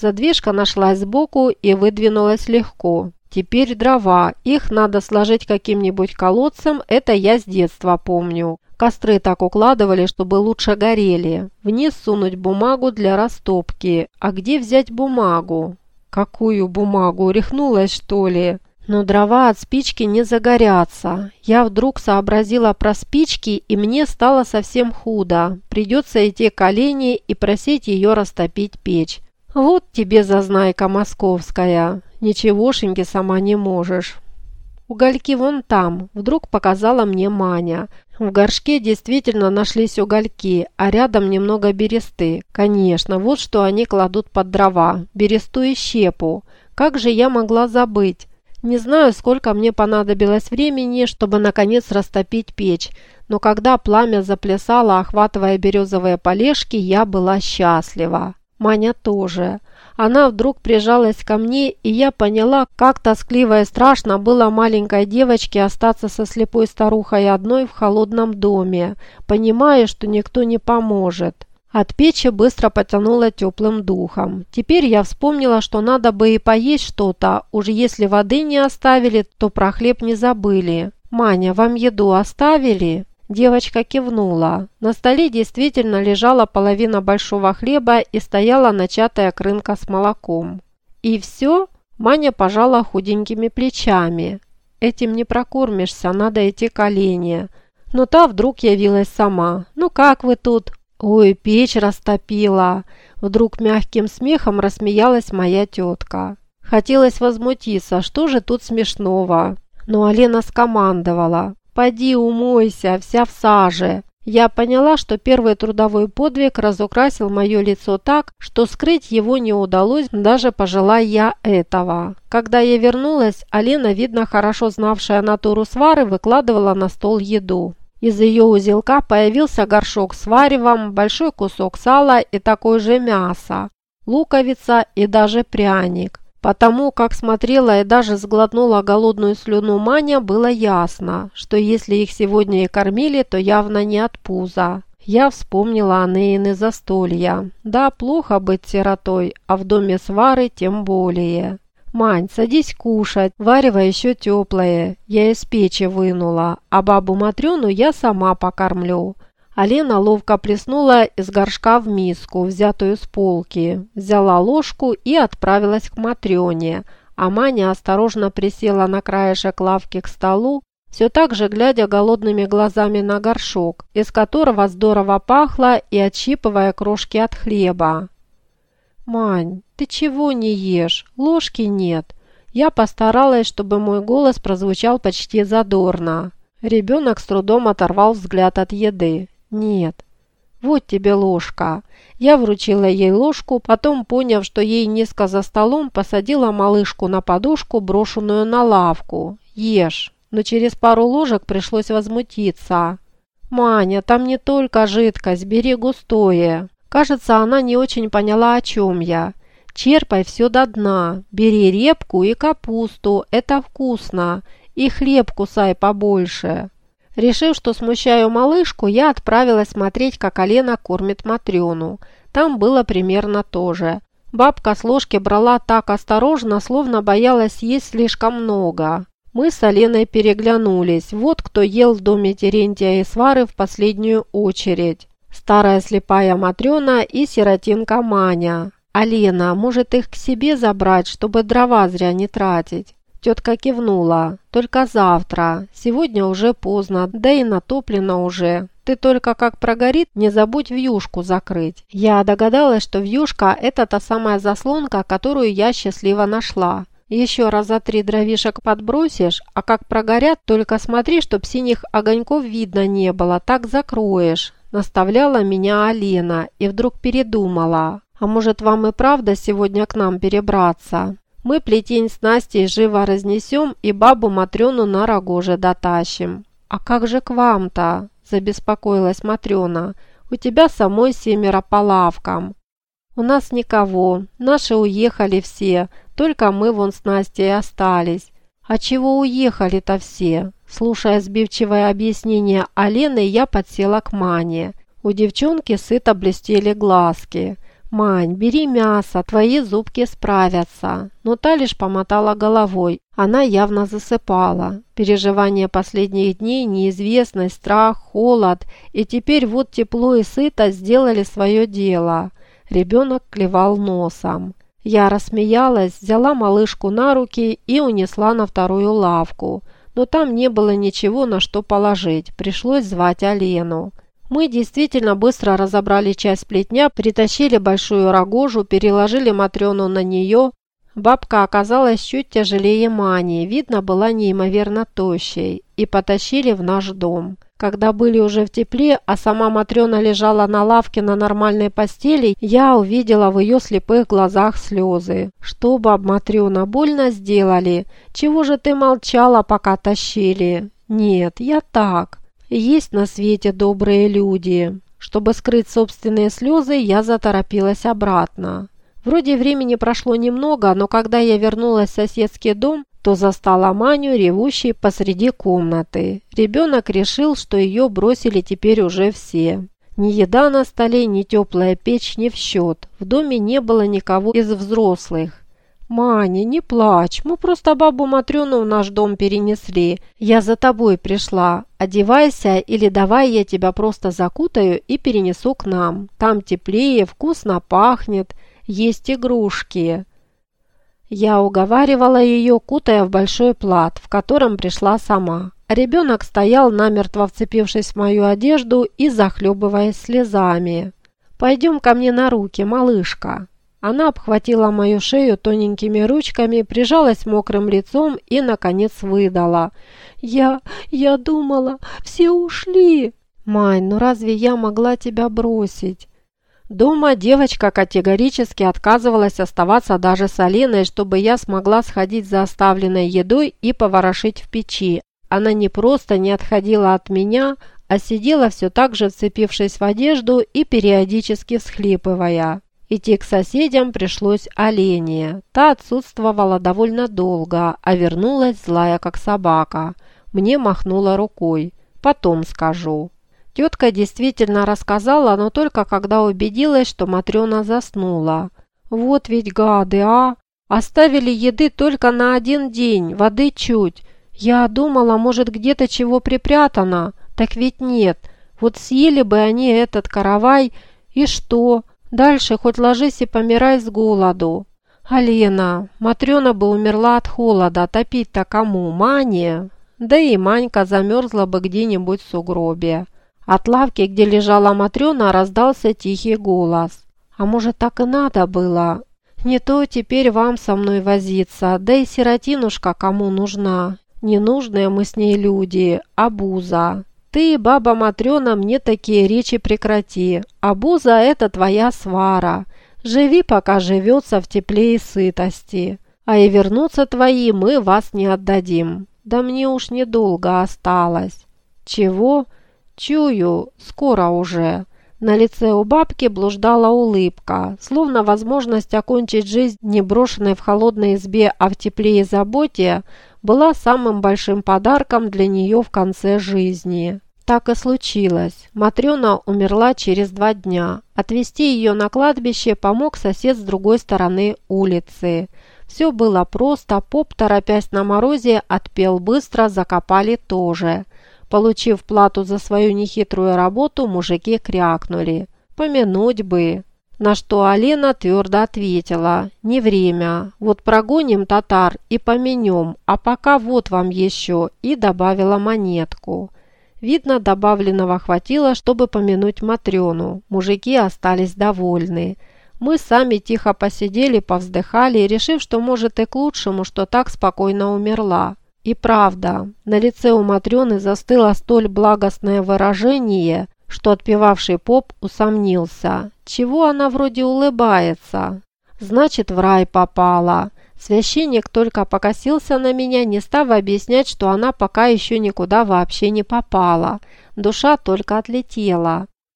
Задвижка нашлась сбоку и выдвинулась легко. Теперь дрова. Их надо сложить каким-нибудь колодцем, это я с детства помню. Костры так укладывали, чтобы лучше горели. Вниз сунуть бумагу для растопки. А где взять бумагу? Какую бумагу? Рехнулась, что ли? Но дрова от спички не загорятся. Я вдруг сообразила про спички, и мне стало совсем худо. Придется идти к Олене и просить ее растопить печь. Вот тебе зазнайка московская. Ничегошеньки сама не можешь. Угольки вон там, вдруг показала мне Маня. В горшке действительно нашлись угольки, а рядом немного бересты. Конечно, вот что они кладут под дрова. Бересту и щепу. Как же я могла забыть? Не знаю, сколько мне понадобилось времени, чтобы наконец растопить печь, но когда пламя заплясало, охватывая березовые полежки, я была счастлива. Маня тоже. Она вдруг прижалась ко мне, и я поняла, как тоскливо и страшно было маленькой девочке остаться со слепой старухой одной в холодном доме, понимая, что никто не поможет. От печи быстро потянуло теплым духом. Теперь я вспомнила, что надо бы и поесть что-то, уж если воды не оставили, то про хлеб не забыли. «Маня, вам еду оставили?» Девочка кивнула. На столе действительно лежала половина большого хлеба и стояла начатая крынка с молоком. «И все?» Маня пожала худенькими плечами. «Этим не прокормишься, надо идти к олене». Но та вдруг явилась сама. «Ну как вы тут?» «Ой, печь растопила!» Вдруг мягким смехом рассмеялась моя тетка. Хотелось возмутиться, что же тут смешного. Но Алена скомандовала. «Поди умойся, вся в саже!» Я поняла, что первый трудовой подвиг разукрасил мое лицо так, что скрыть его не удалось, даже пожелая я этого. Когда я вернулась, Алена, видно хорошо знавшая натуру свары, выкладывала на стол еду. Из ее узелка появился горшок с варевом, большой кусок сала и такое же мясо, луковица и даже пряник. Потому как смотрела и даже сглотнула голодную слюну Маня, было ясно, что если их сегодня и кормили, то явно не от пуза. Я вспомнила Анеины застолья. Да, плохо быть сиротой, а в доме свары тем более. «Мань, садись кушать, варево еще теплое, я из печи вынула, а бабу Матрёну я сама покормлю». Алена ловко плеснула из горшка в миску, взятую с полки, взяла ложку и отправилась к Матрёне, а Маня осторожно присела на краешек лавки к столу, все так же глядя голодными глазами на горшок, из которого здорово пахло и отщипывая крошки от хлеба. «Мань, ты чего не ешь? Ложки нет». Я постаралась, чтобы мой голос прозвучал почти задорно. Ребенок с трудом оторвал взгляд от еды. «Нет». «Вот тебе ложка». Я вручила ей ложку, потом, поняв, что ей низко за столом, посадила малышку на подушку, брошенную на лавку. «Ешь». Но через пару ложек пришлось возмутиться. «Маня, там не только жидкость, бери густое». Кажется, она не очень поняла, о чем я. Черпай все до дна, бери репку и капусту, это вкусно, и хлеб кусай побольше. Решив, что смущаю малышку, я отправилась смотреть, как Алена кормит Матрёну. Там было примерно то же. Бабка с ложки брала так осторожно, словно боялась есть слишком много. Мы с Аленой переглянулись. Вот кто ел в доме Терентия и Свары в последнюю очередь старая слепая Матрена и сиротинка Маня. «Алена, может их к себе забрать, чтобы дрова зря не тратить?» Тетка кивнула. «Только завтра. Сегодня уже поздно, да и натоплено уже. Ты только как прогорит, не забудь вьюшку закрыть». Я догадалась, что вьюшка – это та самая заслонка, которую я счастливо нашла. Еще раза три дровишек подбросишь, а как прогорят, только смотри, чтоб синих огоньков видно не было, так закроешь. Наставляла меня Алена и вдруг передумала. А может вам и правда сегодня к нам перебраться? Мы плетень с Настей живо разнесем и бабу Матрёну на рогоже дотащим. А как же к вам-то? Забеспокоилась Матрёна. У тебя самой семеро по лавкам. У нас никого, наши уехали все, только мы вон с Настей остались. А чего уехали-то все? Слушая сбивчивое объяснение Алены, я подсела к Мане. У девчонки сыто блестели глазки. «Мань, бери мясо, твои зубки справятся». Но та лишь помотала головой. Она явно засыпала. Переживания последних дней, неизвестность, страх, холод. И теперь вот тепло и сыто сделали свое дело. Ребенок клевал носом. Я рассмеялась, взяла малышку на руки и унесла на вторую лавку. Но там не было ничего, на что положить. Пришлось звать Алену. Мы действительно быстро разобрали часть плетня, притащили большую рогожу, переложили Матрёну на нее. Бабка оказалась чуть тяжелее Мани, видно, была неимоверно тощей, и потащили в наш дом. Когда были уже в тепле, а сама Матрёна лежала на лавке на нормальной постели, я увидела в ее слепых глазах слезы. «Что, баб Матрёна, больно сделали? Чего же ты молчала, пока тащили?» «Нет, я так. Есть на свете добрые люди. Чтобы скрыть собственные слезы, я заторопилась обратно. Вроде времени прошло немного, но когда я вернулась в соседский дом, то застала Маню, ревущей посреди комнаты. Ребенок решил, что ее бросили теперь уже все. Ни еда на столе, ни теплая печь не в счет. В доме не было никого из взрослых. «Маня, не плачь, мы просто бабу Матрёну в наш дом перенесли. Я за тобой пришла. Одевайся или давай я тебя просто закутаю и перенесу к нам. Там теплее, вкусно пахнет, есть игрушки». Я уговаривала ее, кутая в большой плат, в котором пришла сама. Ребенок стоял, намертво вцепившись в мою одежду и захлебываясь слезами. «Пойдем ко мне на руки, малышка». Она обхватила мою шею тоненькими ручками, прижалась мокрым лицом и, наконец, выдала. «Я... я думала, все ушли!» «Мань, ну разве я могла тебя бросить?» Дома девочка категорически отказывалась оставаться даже с Алиной, чтобы я смогла сходить за оставленной едой и поворошить в печи. Она не просто не отходила от меня, а сидела все так же вцепившись в одежду и периодически всхлипывая. Идти к соседям пришлось Олене. Та отсутствовала довольно долго, а вернулась злая как собака. Мне махнула рукой. Потом скажу. Тетка действительно рассказала, но только когда убедилась, что Матрена заснула. Вот ведь гады, а! Оставили еды только на один день, воды чуть. Я думала, может где-то чего припрятано. Так ведь нет. Вот съели бы они этот каравай, и что? Дальше хоть ложись и помирай с голоду. Алена, Матрена бы умерла от холода, топить-то кому? Мане? Да и Манька замерзла бы где-нибудь в сугробе. От лавки, где лежала Матрена, раздался тихий голос. А может, так и надо было? Не то теперь вам со мной возиться, да и сиротинушка кому нужна. Ненужные мы с ней люди, а буза. Ты, баба Матрена, мне такие речи прекрати. Абуза – это твоя свара. Живи, пока живется в тепле и сытости. А и вернуться твои мы вас не отдадим. Да мне уж недолго осталось. Чего? Чую, скоро уже. На лице у бабки блуждала улыбка, словно возможность окончить жизнь не брошенной в холодной избе, а в тепле и заботе, была самым большим подарком для нее в конце жизни. Так и случилось. Матрена умерла через два дня. Отвезти ее на кладбище помог сосед с другой стороны улицы. Все было просто, поп, торопясь на морозе, отпел быстро, закопали тоже. Получив плату за свою нехитрую работу, мужики крякнули. Помянуть бы. На что Алена твердо ответила, не время, вот прогоним татар и поменем, а пока вот вам еще, и добавила монетку. Видно, добавленного хватило, чтобы помянуть Матрёну. Мужики остались довольны. Мы сами тихо посидели, повздыхали, решив, что может и к лучшему, что так спокойно умерла. И правда, на лице у Матрёны застыло столь благостное выражение, что отпевавший поп усомнился. Чего она вроде улыбается? Значит, в рай попала. Священник только покосился на меня, не став объяснять, что она пока еще никуда вообще не попала. Душа только отлетела.